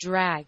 drag.